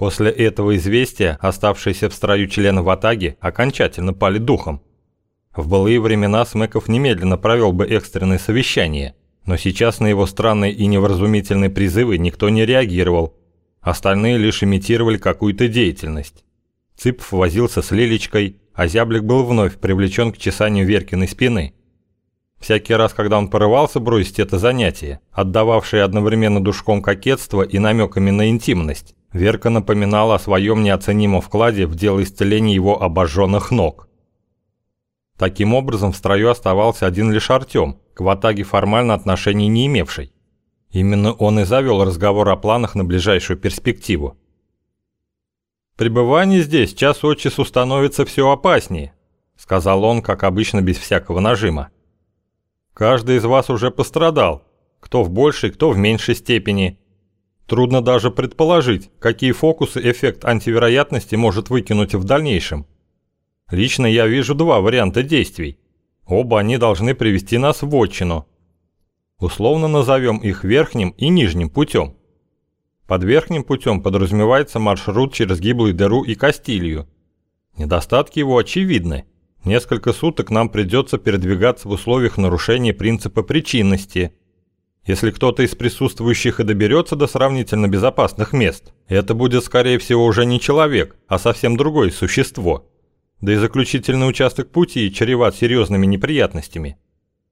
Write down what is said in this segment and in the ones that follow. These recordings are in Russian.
После этого известия оставшиеся в строю члены Ватаги окончательно пали духом. В былые времена Смеков немедленно провел бы экстренное совещание, но сейчас на его странные и невразумительные призывы никто не реагировал. Остальные лишь имитировали какую-то деятельность. Цыпов возился с Лилечкой, а Зяблик был вновь привлечен к чесанию Веркиной спины. Всякий раз, когда он порывался бросить это занятие, отдававшее одновременно душком кокетства и намеками на интимность, Верка напоминала о своем неоценимом вкладе в дело исцеления его обожженных ног. Таким образом, в строю оставался один лишь Артем, к Ватаге формально отношений не имевший. Именно он и завел разговор о планах на ближайшую перспективу. «Пребывание здесь час от часу становится все опаснее», сказал он, как обычно, без всякого нажима. «Каждый из вас уже пострадал, кто в большей, кто в меньшей степени, Трудно даже предположить, какие фокусы эффект антивероятности может выкинуть в дальнейшем. Лично я вижу два варианта действий. Оба они должны привести нас в отчину. Условно назовем их верхним и нижним путем. Под верхним путем подразумевается маршрут через гиблую дыру и Кастилью. Недостатки его очевидны. Несколько суток нам придется передвигаться в условиях нарушения принципа причинности – если кто-то из присутствующих и доберется до сравнительно безопасных мест, это будет, скорее всего, уже не человек, а совсем другое существо. Да и заключительный участок пути чреват серьезными неприятностями.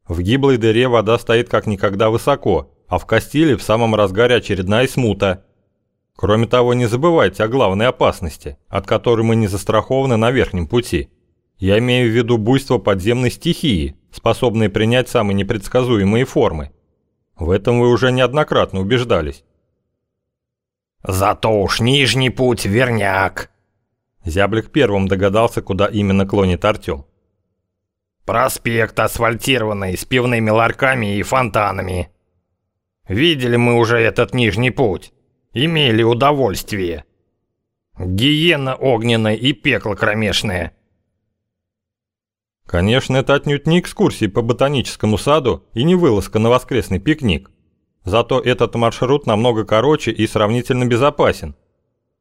В гиблой дыре вода стоит как никогда высоко, а в Кастиле в самом разгаре очередная смута. Кроме того, не забывайте о главной опасности, от которой мы не застрахованы на верхнем пути. Я имею в виду буйство подземной стихии, способные принять самые непредсказуемые формы. В этом вы уже неоднократно убеждались. «Зато уж нижний путь верняк!» Зяблик первым догадался, куда именно клонит Артем. «Проспект асфальтированный, с пивными ларьками и фонтанами. Видели мы уже этот нижний путь. Имели удовольствие. Гиена огненная и пекло кромешное. Конечно, это отнюдь не экскурсии по ботаническому саду и не вылазка на воскресный пикник. Зато этот маршрут намного короче и сравнительно безопасен.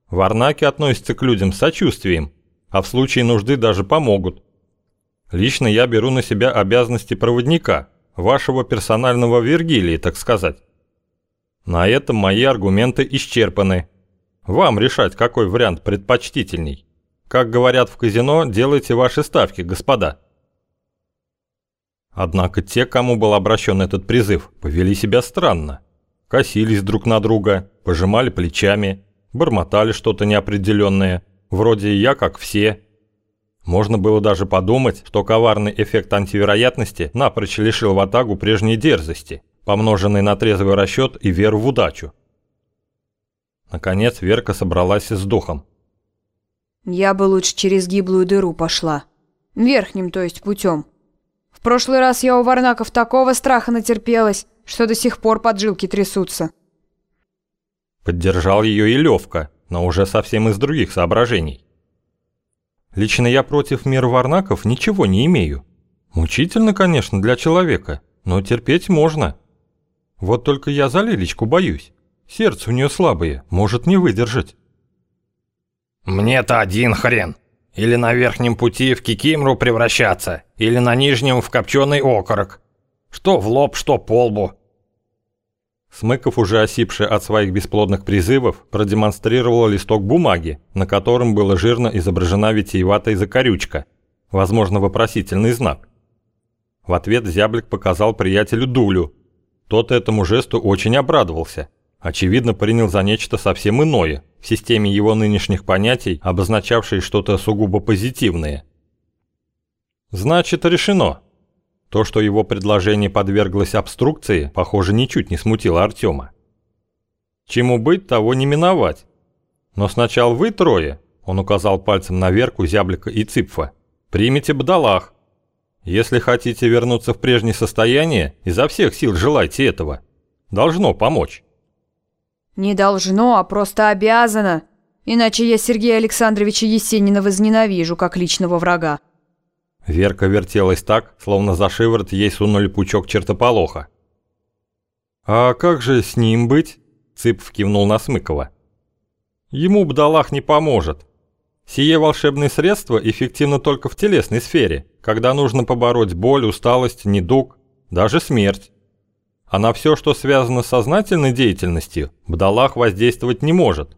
Варнаки относятся к людям с сочувствием, а в случае нужды даже помогут. Лично я беру на себя обязанности проводника, вашего персонального Вергилии, так сказать. На этом мои аргументы исчерпаны. Вам решать, какой вариант предпочтительней. Как говорят в казино, делайте ваши ставки, господа. Однако те, кому был обращен этот призыв, повели себя странно. Косились друг на друга, пожимали плечами, бормотали что-то неопределенное, вроде «я как все». Можно было даже подумать, что коварный эффект антивероятности напрочь лишил Ватагу прежней дерзости, помноженной на трезвый расчет и веру в удачу. Наконец Верка собралась с духом. «Я бы лучше через гиблую дыру пошла. Верхним, то есть, путем. В прошлый раз я у варнаков такого страха натерпелась, что до сих пор поджилки трясутся. Поддержал ее и Левка, но уже совсем из других соображений. Лично я против мира варнаков ничего не имею. Мучительно, конечно, для человека, но терпеть можно. Вот только я за Лилечку боюсь. Сердце у нее слабое, может не выдержать. «Мне-то один хрен», или на верхнем пути в кикимру превращаться, или на нижнем в копченый окорок. Что в лоб, что по лбу. Смыков, уже осипший от своих бесплодных призывов, продемонстрировал листок бумаги, на котором была жирно изображена витиеватая закорючка, возможно, вопросительный знак. В ответ зяблик показал приятелю дулю. Тот этому жесту очень обрадовался. Очевидно, принял за нечто совсем иное, в системе его нынешних понятий, обозначавшей что-то сугубо позитивное. Значит, решено. То, что его предложение подверглось обструкции, похоже, ничуть не смутило Артема. Чему быть, того не миновать. Но сначала вы трое, он указал пальцем на Верку, Зяблика и Цыпфа, примите бдалах. Если хотите вернуться в прежнее состояние, изо всех сил желайте этого. Должно помочь. Не должно, а просто обязано. Иначе я Сергея Александровича Есенина возненавижу, как личного врага. Верка вертелась так, словно за шиворот ей сунули пучок чертополоха. «А как же с ним быть?» – Цып кивнул на Смыкова. Ему бдалах не поможет. Сие волшебное средство эффективно только в телесной сфере, когда нужно побороть боль, усталость, недуг, даже смерть. А на все, что связано с сознательной деятельностью, бдалах воздействовать не может.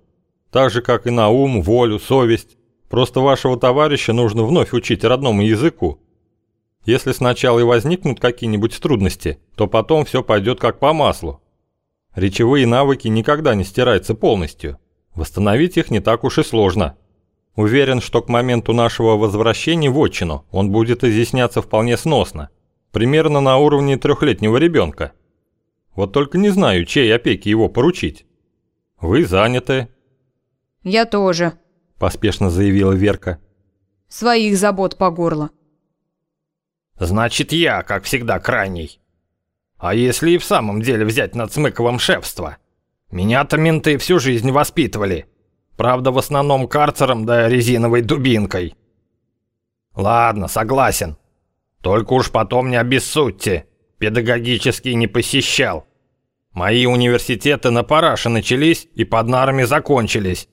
Так же, как и на ум, волю, совесть. Просто вашего товарища нужно вновь учить родному языку. Если сначала и возникнут какие-нибудь трудности, то потом все пойдет как по маслу. Речевые навыки никогда не стираются полностью. Восстановить их не так уж и сложно. Уверен, что к моменту нашего возвращения в отчину он будет изъясняться вполне сносно. Примерно на уровне трехлетнего ребенка. Вот только не знаю, чьей опеки его поручить. Вы заняты. Я тоже, поспешно заявила Верка. Своих забот по горло. Значит, я, как всегда, крайний. А если и в самом деле взять над Смыковым шефство? Меня-то менты всю жизнь воспитывали. Правда, в основном карцером да резиновой дубинкой. Ладно, согласен. Только уж потом не обессудьте. Педагогический не посещал. Мои университеты на параше начались и под нарами закончились.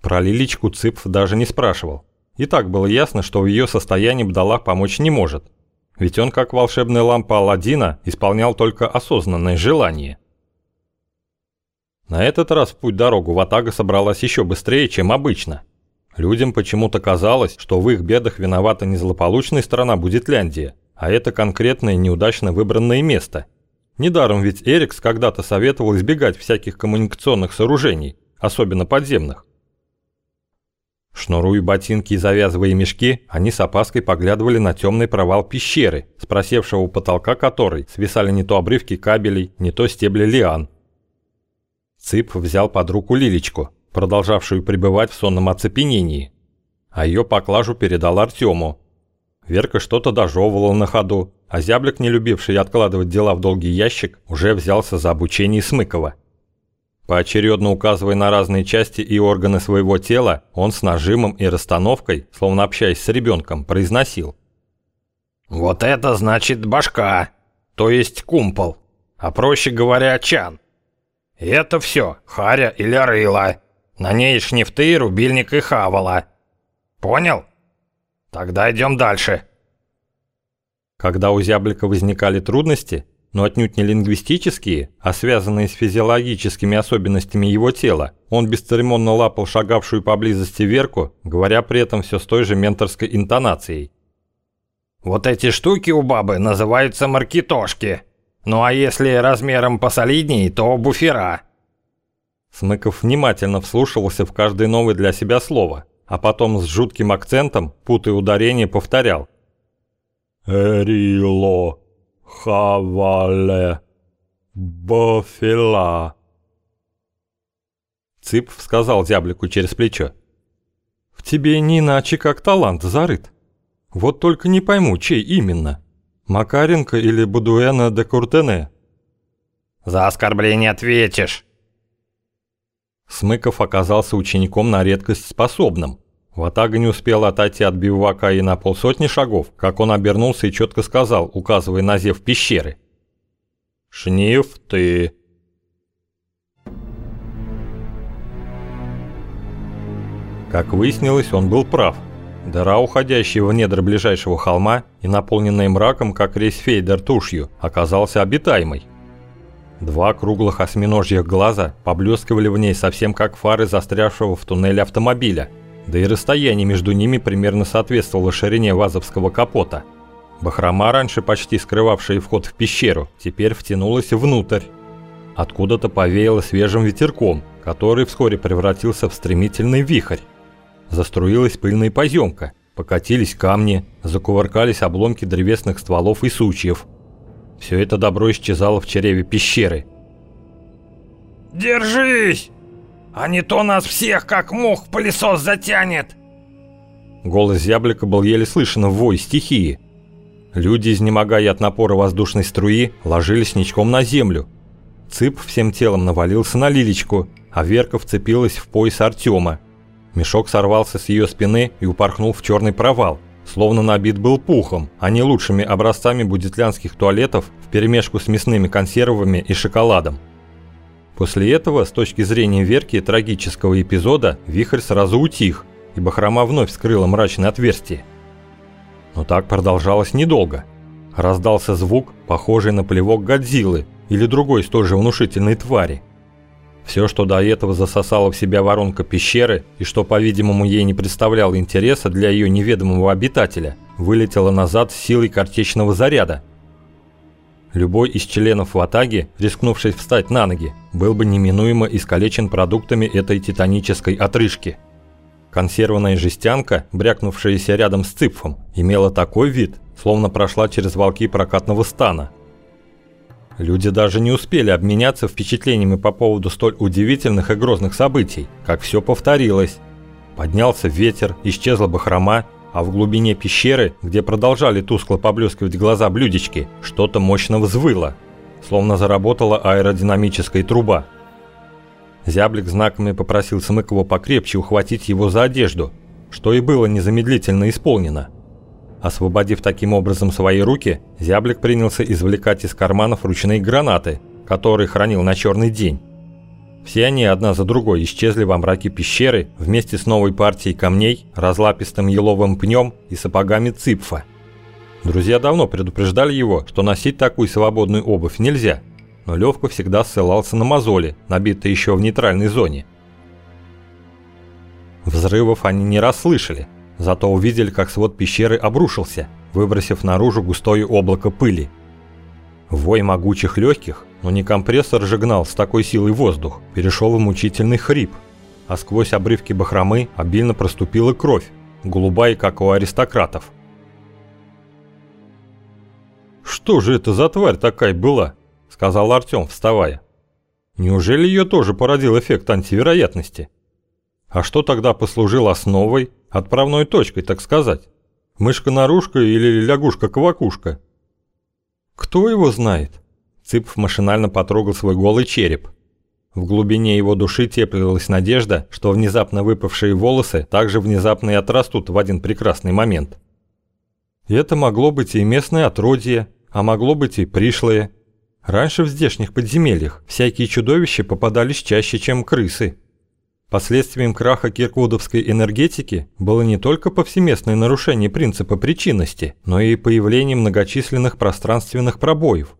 Про Лиличку Цыпф даже не спрашивал. И так было ясно, что в ее состоянии Бдалах помочь не может. Ведь он, как волшебная лампа Аладдина, исполнял только осознанное желание. На этот раз в путь-дорогу Ватага собралась еще быстрее, чем обычно. Людям почему-то казалось, что в их бедах виновата не злополучная страна Будетляндия, а это конкретное неудачно выбранное место. Недаром ведь Эрикс когда-то советовал избегать всяких коммуникационных сооружений, особенно подземных. Шнуруя ботинки и завязывая мешки, они с опаской поглядывали на темный провал пещеры, с просевшего потолка которой свисали не то обрывки кабелей, не то стебли лиан. Цып взял под руку Лилечку, продолжавшую пребывать в сонном оцепенении, а ее поклажу передал Артему. Верка что-то дожевывала на ходу, а зяблик, не любивший откладывать дела в долгий ящик, уже взялся за обучение Смыкова. Поочередно указывая на разные части и органы своего тела, он с нажимом и расстановкой, словно общаясь с ребенком, произносил. «Вот это значит башка, то есть кумпол, а проще говоря, чан. Это все харя или рыла, на ней шнифты, рубильник и хавала. Понял? Тогда идем дальше». Когда у зяблика возникали трудности, но отнюдь не лингвистические, а связанные с физиологическими особенностями его тела. Он бесцеремонно лапал шагавшую поблизости Верку, говоря при этом все с той же менторской интонацией. «Вот эти штуки у бабы называются маркетошки. Ну а если размером посолидней, то буфера». Смыков внимательно вслушивался в каждое новое для себя слово, а потом с жутким акцентом, путая ударение, повторял. «Эрило». Хавале. Бофила. Цып сказал зяблику через плечо. В тебе не иначе как талант зарыт. Вот только не пойму, чей именно. Макаренко или Будуэна де Куртене? За оскорбление ответишь. Смыков оказался учеником на редкость способным. Ватага не успела отойти от бивака и на полсотни шагов, как он обернулся и четко сказал, указывая на зев пещеры. «Шниф ты!» Как выяснилось, он был прав. Дыра, уходящая в недр ближайшего холма и наполненная мраком, как рейсфейдер тушью, оказался обитаемой. Два круглых осьминожьих глаза поблескивали в ней совсем как фары застрявшего в туннеле автомобиля – да и расстояние между ними примерно соответствовало ширине вазовского капота. Бахрома, раньше почти скрывавшая вход в пещеру, теперь втянулась внутрь. Откуда-то повеяло свежим ветерком, который вскоре превратился в стремительный вихрь. Заструилась пыльная поземка, покатились камни, закувыркались обломки древесных стволов и сучьев. Все это добро исчезало в чреве пещеры. «Держись!» А не то нас всех, как мух, пылесос затянет!» Голос зяблика был еле слышен в вой стихии. Люди, изнемогая от напора воздушной струи, ложились ничком на землю. Цып всем телом навалился на Лилечку, а Верка вцепилась в пояс Артема. Мешок сорвался с ее спины и упорхнул в черный провал, словно набит был пухом, а не лучшими образцами будетлянских туалетов вперемешку с мясными консервами и шоколадом. После этого, с точки зрения Верки трагического эпизода, вихрь сразу утих, и Бахрома вновь скрыла мрачное отверстие. Но так продолжалось недолго. Раздался звук, похожий на плевок Годзиллы или другой столь же внушительной твари. Все, что до этого засосала в себя воронка пещеры и что, по-видимому, ей не представляло интереса для ее неведомого обитателя, вылетело назад силой картечного заряда. Любой из членов Ватаги, рискнувший встать на ноги, был бы неминуемо искалечен продуктами этой титанической отрыжки – Консервная жестянка, брякнувшаяся рядом с цыпфом, имела такой вид, словно прошла через волки прокатного стана. Люди даже не успели обменяться впечатлениями по поводу столь удивительных и грозных событий, как все повторилось. Поднялся ветер, исчезла бахрома, а в глубине пещеры, где продолжали тускло поблескивать глаза блюдечки, что-то мощно взвыло, словно заработала аэродинамическая труба. Зяблик знаками попросил Смыкова покрепче ухватить его за одежду, что и было незамедлительно исполнено. Освободив таким образом свои руки, Зяблик принялся извлекать из карманов ручные гранаты, которые хранил на черный день. Все они одна за другой исчезли во мраке пещеры вместе с новой партией камней, разлапистым еловым пнем и сапогами ципфа. Друзья давно предупреждали его, что носить такую свободную обувь нельзя – но Левка всегда ссылался на мозоли, набитые еще в нейтральной зоне. Взрывов они не расслышали, зато увидели, как свод пещеры обрушился, выбросив наружу густое облако пыли. Вой могучих легких, но не компрессор же гнал с такой силой воздух, перешел в мучительный хрип, а сквозь обрывки бахромы обильно проступила кровь, голубая, как у аристократов. «Что же это за тварь такая была?» – сказал Артем, вставая. «Неужели ее тоже породил эффект антивероятности? А что тогда послужило основой, отправной точкой, так сказать? Мышка-нарушка или лягушка-квакушка?» «Кто его знает?» Цыпов машинально потрогал свой голый череп. В глубине его души теплилась надежда, что внезапно выпавшие волосы также внезапно и отрастут в один прекрасный момент. Это могло быть и местное отродье, а могло быть и пришлое. Раньше в здешних подземельях всякие чудовища попадались чаще, чем крысы. Последствием краха кирквудовской энергетики было не только повсеместное нарушение принципа причинности, но и появление многочисленных пространственных пробоев.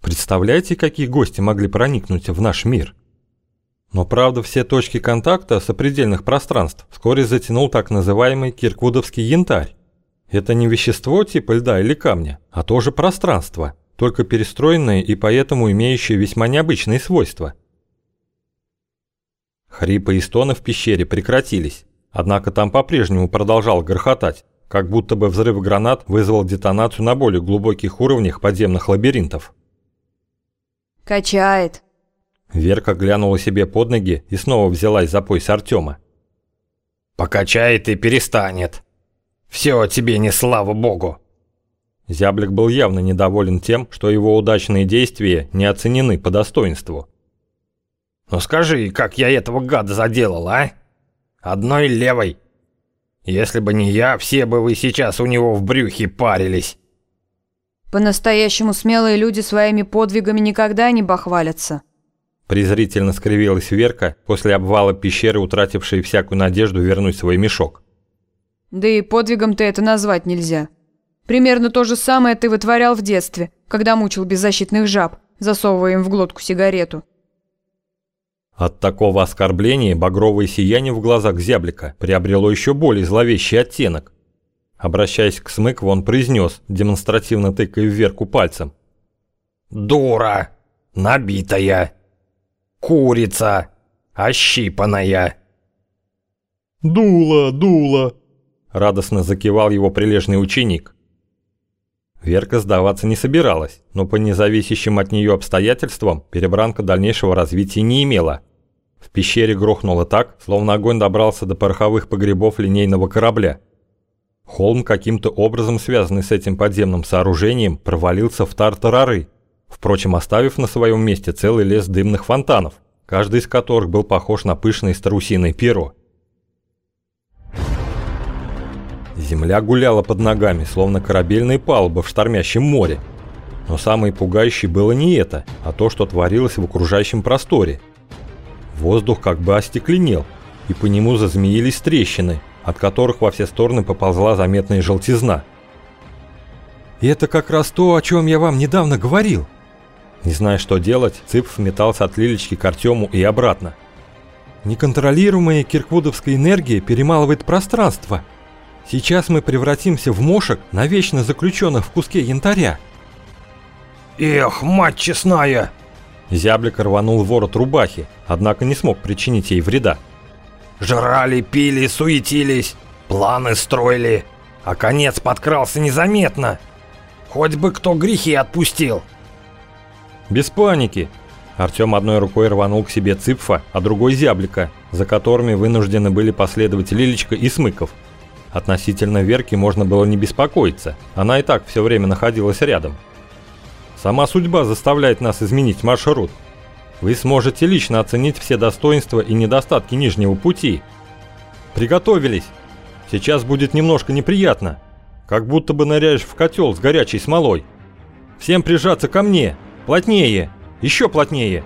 Представляете, какие гости могли проникнуть в наш мир? Но правда все точки контакта сопредельных пространств вскоре затянул так называемый кирквудовский янтарь. Это не вещество типа льда или камня, а тоже пространство – только перестроенные и поэтому имеющие весьма необычные свойства. Хрипы и стоны в пещере прекратились, однако там по-прежнему продолжал грохотать, как будто бы взрыв гранат вызвал детонацию на более глубоких уровнях подземных лабиринтов. «Качает». Верка глянула себе под ноги и снова взялась за пояс Артема. «Покачает и перестанет. Все тебе не слава богу». Зяблик был явно недоволен тем, что его удачные действия не оценены по достоинству. «Ну скажи, как я этого гада заделал, а? Одной левой. Если бы не я, все бы вы сейчас у него в брюхе парились». «По-настоящему смелые люди своими подвигами никогда не бахвалятся». Презрительно скривилась Верка, после обвала пещеры, утратившей всякую надежду вернуть свой мешок. «Да и подвигом-то это назвать нельзя». Примерно то же самое ты вытворял в детстве, когда мучил беззащитных жаб, засовывая им в глотку сигарету. От такого оскорбления багровое сияние в глазах зяблика приобрело еще более зловещий оттенок. Обращаясь к Смыкову, он произнес, демонстративно тыкая вверху пальцем. «Дура! Набитая! Курица! Ощипанная!» «Дула, дула!» – радостно закивал его прилежный ученик. Верка сдаваться не собиралась, но по независящим от нее обстоятельствам перебранка дальнейшего развития не имела. В пещере грохнуло так, словно огонь добрался до пороховых погребов линейного корабля. Холм, каким-то образом связанный с этим подземным сооружением, провалился в тартарары, впрочем, оставив на своем месте целый лес дымных фонтанов, каждый из которых был похож на пышное страусиное перо. Земля гуляла под ногами, словно корабельная палуба в штормящем море. Но самое пугающее было не это, а то, что творилось в окружающем просторе. Воздух как бы остекленел, и по нему зазмеились трещины, от которых во все стороны поползла заметная желтизна. И это как раз то, о чем я вам недавно говорил. Не зная, что делать, Цыпов метался от Лилечки к Артему и обратно. Неконтролируемая кирквудовская энергия перемалывает пространство. Сейчас мы превратимся в мошек, навечно заключенных в куске янтаря. «Эх, мать честная!» Зяблик рванул ворот рубахи, однако не смог причинить ей вреда. «Жрали, пили, суетились, планы строили, а конец подкрался незаметно. Хоть бы кто грехи отпустил!» «Без паники!» Артем одной рукой рванул к себе Цыпфа, а другой Зяблика, за которыми вынуждены были последовать Лилечка и Смыков. Относительно Верки можно было не беспокоиться, она и так все время находилась рядом. Сама судьба заставляет нас изменить маршрут. Вы сможете лично оценить все достоинства и недостатки Нижнего пути. Приготовились. Сейчас будет немножко неприятно. Как будто бы ныряешь в котел с горячей смолой. Всем прижаться ко мне. Плотнее. Еще плотнее.